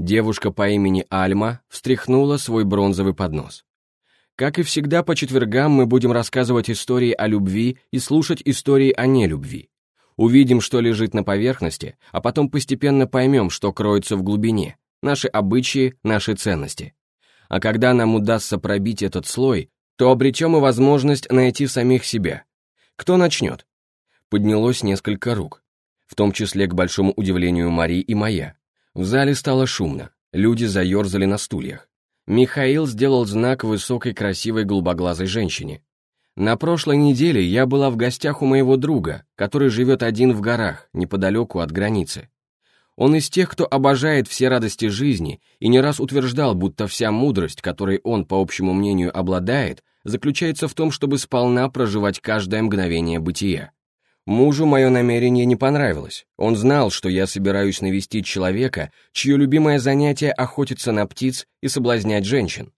Девушка по имени Альма встряхнула свой бронзовый поднос. Как и всегда, по четвергам мы будем рассказывать истории о любви и слушать истории о нелюбви. Увидим, что лежит на поверхности, а потом постепенно поймем, что кроется в глубине, наши обычаи, наши ценности. А когда нам удастся пробить этот слой, то обретем и возможность найти самих себя. Кто начнет? Поднялось несколько рук, в том числе, к большому удивлению Мари и моя. В зале стало шумно, люди заерзали на стульях. Михаил сделал знак высокой красивой голубоглазой женщине. На прошлой неделе я была в гостях у моего друга, который живет один в горах, неподалеку от границы. Он из тех, кто обожает все радости жизни и не раз утверждал, будто вся мудрость, которой он, по общему мнению, обладает, заключается в том, чтобы сполна проживать каждое мгновение бытия. Мужу мое намерение не понравилось. Он знал, что я собираюсь навестить человека, чье любимое занятие охотиться на птиц и соблазнять женщин.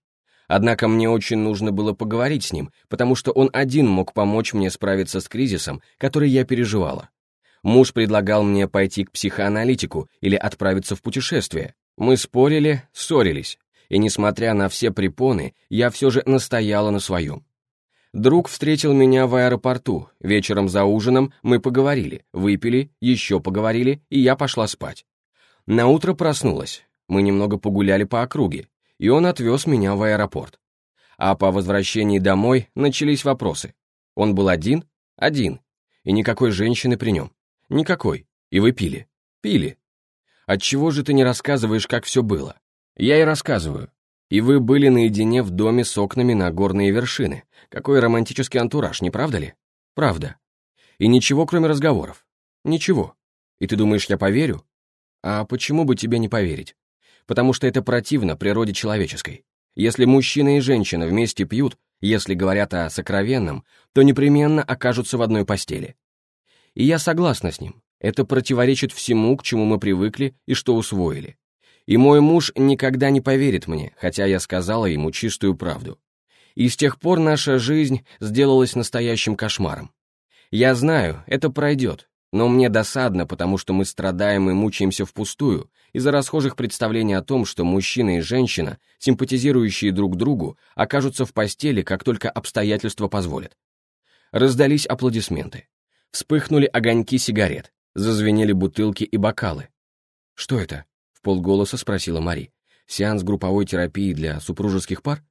Однако мне очень нужно было поговорить с ним, потому что он один мог помочь мне справиться с кризисом, который я переживала. Муж предлагал мне пойти к психоаналитику или отправиться в путешествие. Мы спорили, ссорились, и несмотря на все препоны, я все же настояла на своем. Друг встретил меня в аэропорту. Вечером за ужином мы поговорили, выпили, еще поговорили, и я пошла спать. На утро проснулась. Мы немного погуляли по округе, и он отвез меня в аэропорт. А по возвращении домой начались вопросы. Он был один? Один. И никакой женщины при нем. Никакой. И вы пили. Пили. Отчего же ты не рассказываешь, как все было? Я и рассказываю. И вы были наедине в доме с окнами на горные вершины. Какой романтический антураж, не правда ли? Правда. И ничего, кроме разговоров. Ничего. И ты думаешь, я поверю? А почему бы тебе не поверить? Потому что это противно природе человеческой. Если мужчина и женщина вместе пьют, если говорят о сокровенном, то непременно окажутся в одной постели. И я согласна с ним. Это противоречит всему, к чему мы привыкли и что усвоили. И мой муж никогда не поверит мне, хотя я сказала ему чистую правду. И с тех пор наша жизнь сделалась настоящим кошмаром. Я знаю, это пройдет, но мне досадно, потому что мы страдаем и мучаемся впустую из-за расхожих представлений о том, что мужчина и женщина, симпатизирующие друг другу, окажутся в постели, как только обстоятельства позволят. Раздались аплодисменты. Вспыхнули огоньки сигарет, зазвенели бутылки и бокалы. Что это? Полголоса спросила Мари. «Сеанс групповой терапии для супружеских пар?»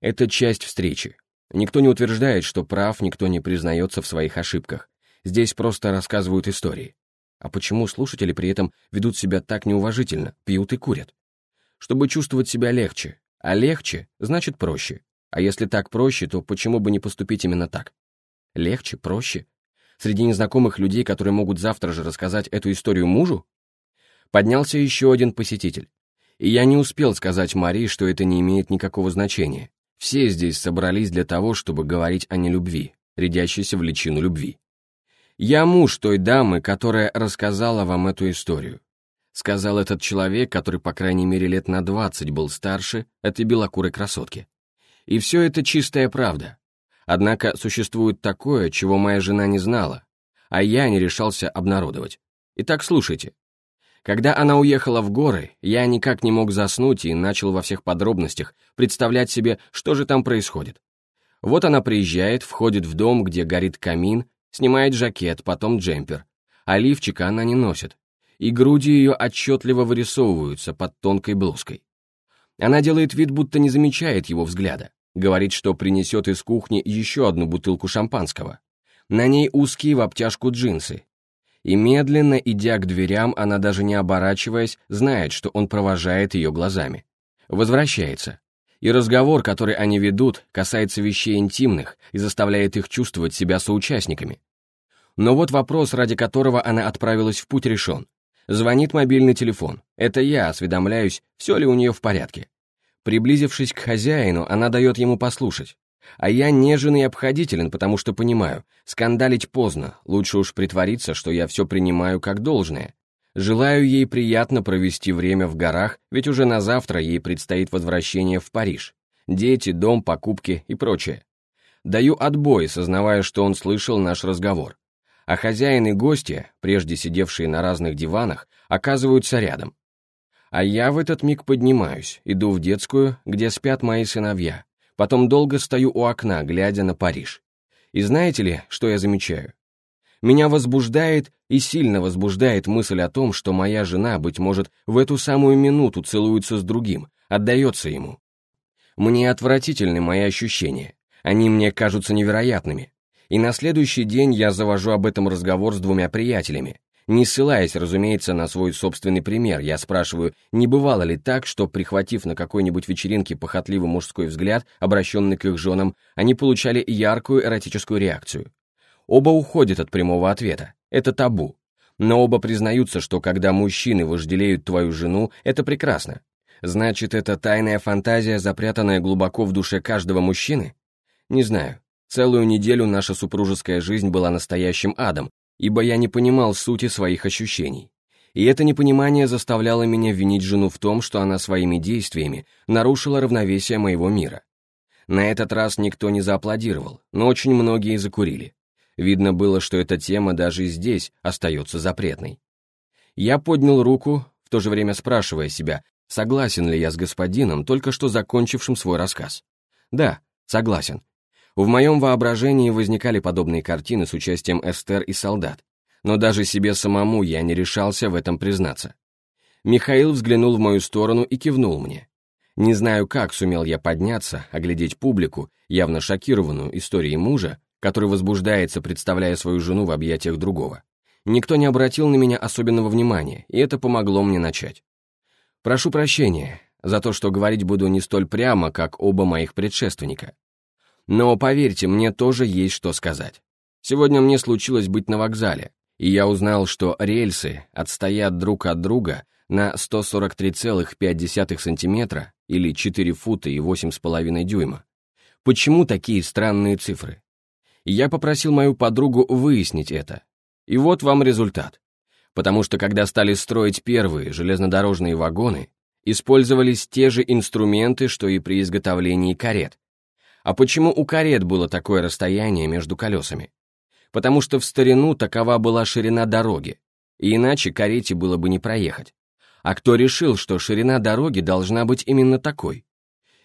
«Это часть встречи. Никто не утверждает, что прав, никто не признается в своих ошибках. Здесь просто рассказывают истории. А почему слушатели при этом ведут себя так неуважительно, пьют и курят? Чтобы чувствовать себя легче. А легче значит проще. А если так проще, то почему бы не поступить именно так? Легче, проще? Среди незнакомых людей, которые могут завтра же рассказать эту историю мужу? Поднялся еще один посетитель. И я не успел сказать Марии, что это не имеет никакого значения. Все здесь собрались для того, чтобы говорить о нелюбви, рядящейся в личину любви. «Я муж той дамы, которая рассказала вам эту историю», сказал этот человек, который, по крайней мере, лет на двадцать был старше этой белокурой красотки. И все это чистая правда. Однако существует такое, чего моя жена не знала, а я не решался обнародовать. Итак, слушайте. Когда она уехала в горы, я никак не мог заснуть и начал во всех подробностях представлять себе, что же там происходит. Вот она приезжает, входит в дом, где горит камин, снимает жакет, потом джемпер. А лифчика она не носит, и груди ее отчетливо вырисовываются под тонкой блузкой. Она делает вид, будто не замечает его взгляда. Говорит, что принесет из кухни еще одну бутылку шампанского. На ней узкие в обтяжку джинсы, и медленно, идя к дверям, она даже не оборачиваясь, знает, что он провожает ее глазами. Возвращается. И разговор, который они ведут, касается вещей интимных и заставляет их чувствовать себя соучастниками. Но вот вопрос, ради которого она отправилась в путь, решен. Звонит мобильный телефон. Это я осведомляюсь, все ли у нее в порядке. Приблизившись к хозяину, она дает ему послушать. А я нежен и обходителен, потому что понимаю, скандалить поздно, лучше уж притвориться, что я все принимаю как должное. Желаю ей приятно провести время в горах, ведь уже на завтра ей предстоит возвращение в Париж. Дети, дом, покупки и прочее. Даю отбой, сознавая, что он слышал наш разговор. А хозяин и гости, прежде сидевшие на разных диванах, оказываются рядом. А я в этот миг поднимаюсь, иду в детскую, где спят мои сыновья, потом долго стою у окна, глядя на Париж. И знаете ли, что я замечаю? Меня возбуждает и сильно возбуждает мысль о том, что моя жена, быть может, в эту самую минуту целуется с другим, отдается ему. Мне отвратительны мои ощущения, они мне кажутся невероятными. И на следующий день я завожу об этом разговор с двумя приятелями. Не ссылаясь, разумеется, на свой собственный пример, я спрашиваю, не бывало ли так, что, прихватив на какой-нибудь вечеринке похотливый мужской взгляд, обращенный к их женам, они получали яркую эротическую реакцию. Оба уходят от прямого ответа. Это табу. Но оба признаются, что когда мужчины вожделеют твою жену, это прекрасно. Значит, это тайная фантазия, запрятанная глубоко в душе каждого мужчины? Не знаю. Целую неделю наша супружеская жизнь была настоящим адом, ибо я не понимал сути своих ощущений. И это непонимание заставляло меня винить жену в том, что она своими действиями нарушила равновесие моего мира. На этот раз никто не зааплодировал, но очень многие закурили. Видно было, что эта тема даже здесь остается запретной. Я поднял руку, в то же время спрашивая себя, согласен ли я с господином, только что закончившим свой рассказ. Да, согласен. В моем воображении возникали подобные картины с участием Эстер и солдат, но даже себе самому я не решался в этом признаться. Михаил взглянул в мою сторону и кивнул мне. Не знаю, как сумел я подняться, оглядеть публику, явно шокированную историей мужа, который возбуждается, представляя свою жену в объятиях другого. Никто не обратил на меня особенного внимания, и это помогло мне начать. Прошу прощения за то, что говорить буду не столь прямо, как оба моих предшественника. Но поверьте, мне тоже есть что сказать. Сегодня мне случилось быть на вокзале, и я узнал, что рельсы отстоят друг от друга на 143,5 сантиметра или 4 фута и 8,5 дюйма. Почему такие странные цифры? я попросил мою подругу выяснить это. И вот вам результат. Потому что когда стали строить первые железнодорожные вагоны, использовались те же инструменты, что и при изготовлении карет. А почему у карет было такое расстояние между колесами? Потому что в старину такова была ширина дороги, и иначе карете было бы не проехать. А кто решил, что ширина дороги должна быть именно такой?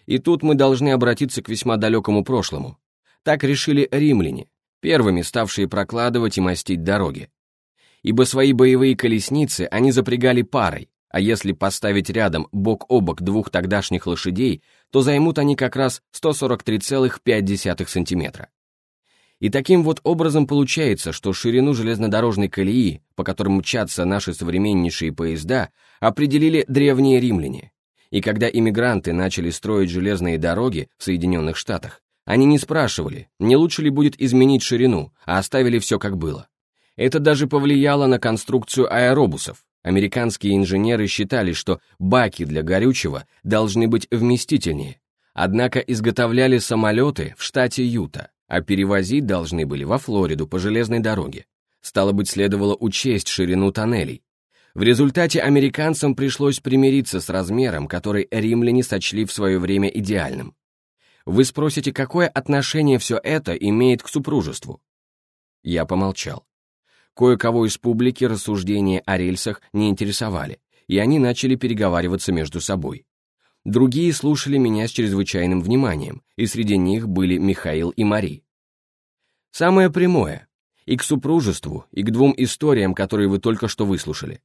И тут мы должны обратиться к весьма далекому прошлому, так решили римляне, первыми ставшие прокладывать и мастить дороги. Ибо свои боевые колесницы они запрягали парой, а если поставить рядом бок о бок двух тогдашних лошадей, то займут они как раз 143,5 сантиметра. И таким вот образом получается, что ширину железнодорожной колеи, по которым мчатся наши современнейшие поезда, определили древние римляне. И когда иммигранты начали строить железные дороги в Соединенных Штатах, они не спрашивали, не лучше ли будет изменить ширину, а оставили все как было. Это даже повлияло на конструкцию аэробусов. Американские инженеры считали, что баки для горючего должны быть вместительнее. Однако изготовляли самолеты в штате Юта, а перевозить должны были во Флориду по железной дороге. Стало быть, следовало учесть ширину тоннелей. В результате американцам пришлось примириться с размером, который римляне сочли в свое время идеальным. Вы спросите, какое отношение все это имеет к супружеству? Я помолчал. Кое-кого из публики рассуждения о рельсах не интересовали, и они начали переговариваться между собой. Другие слушали меня с чрезвычайным вниманием, и среди них были Михаил и Мари. Самое прямое. И к супружеству, и к двум историям, которые вы только что выслушали.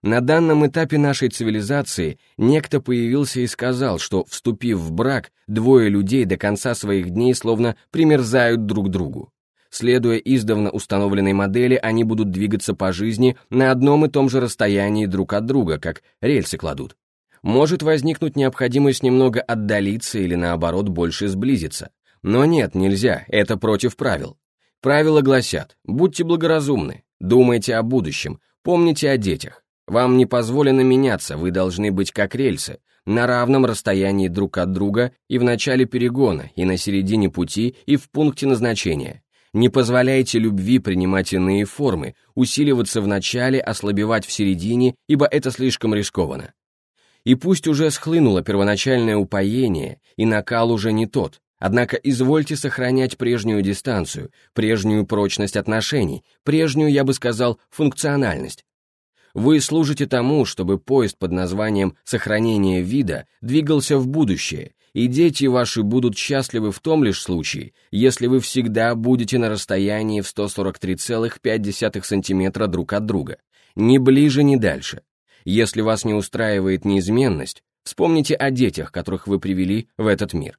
На данном этапе нашей цивилизации некто появился и сказал, что, вступив в брак, двое людей до конца своих дней словно примерзают друг другу. Следуя издавна установленной модели, они будут двигаться по жизни на одном и том же расстоянии друг от друга, как рельсы кладут. Может возникнуть необходимость немного отдалиться или наоборот больше сблизиться. Но нет, нельзя, это против правил. Правила гласят, будьте благоразумны, думайте о будущем, помните о детях. Вам не позволено меняться, вы должны быть как рельсы, на равном расстоянии друг от друга и в начале перегона, и на середине пути, и в пункте назначения. Не позволяйте любви принимать иные формы, усиливаться в начале, ослабевать в середине, ибо это слишком рискованно. И пусть уже схлынуло первоначальное упоение, и накал уже не тот, однако извольте сохранять прежнюю дистанцию, прежнюю прочность отношений, прежнюю, я бы сказал, функциональность, Вы служите тому, чтобы поезд под названием «Сохранение вида» двигался в будущее, и дети ваши будут счастливы в том лишь случае, если вы всегда будете на расстоянии в 143,5 см друг от друга, ни ближе, ни дальше. Если вас не устраивает неизменность, вспомните о детях, которых вы привели в этот мир.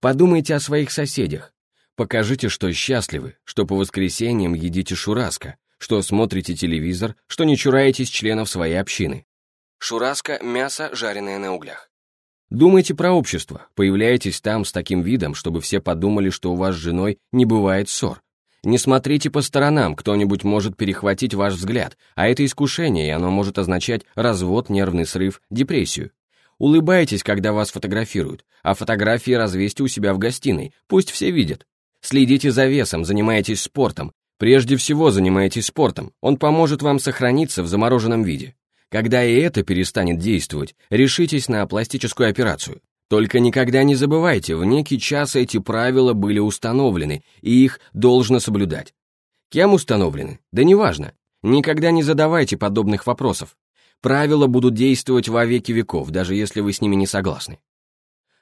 Подумайте о своих соседях. Покажите, что счастливы, что по воскресеньям едите шураска, что смотрите телевизор, что не чураетесь членов своей общины. Шураска – мясо, жареное на углях. Думайте про общество, появляйтесь там с таким видом, чтобы все подумали, что у вас с женой не бывает ссор. Не смотрите по сторонам, кто-нибудь может перехватить ваш взгляд, а это искушение, и оно может означать развод, нервный срыв, депрессию. Улыбайтесь, когда вас фотографируют, а фотографии развесьте у себя в гостиной, пусть все видят. Следите за весом, занимайтесь спортом. Прежде всего занимайтесь спортом, он поможет вам сохраниться в замороженном виде. Когда и это перестанет действовать, решитесь на пластическую операцию. Только никогда не забывайте, в некий час эти правила были установлены, и их должно соблюдать. Кем установлены? Да неважно. Никогда не задавайте подобных вопросов. Правила будут действовать во веки веков, даже если вы с ними не согласны.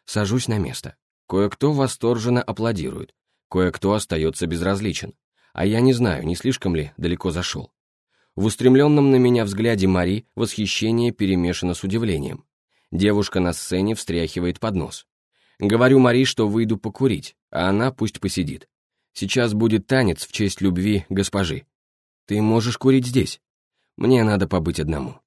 Сажусь на место. Кое-кто восторженно аплодирует, кое-кто остается безразличен. А я не знаю, не слишком ли далеко зашел. В устремленном на меня взгляде Мари восхищение перемешано с удивлением. Девушка на сцене встряхивает под нос. Говорю Мари, что выйду покурить, а она пусть посидит. Сейчас будет танец в честь любви госпожи. Ты можешь курить здесь. Мне надо побыть одному.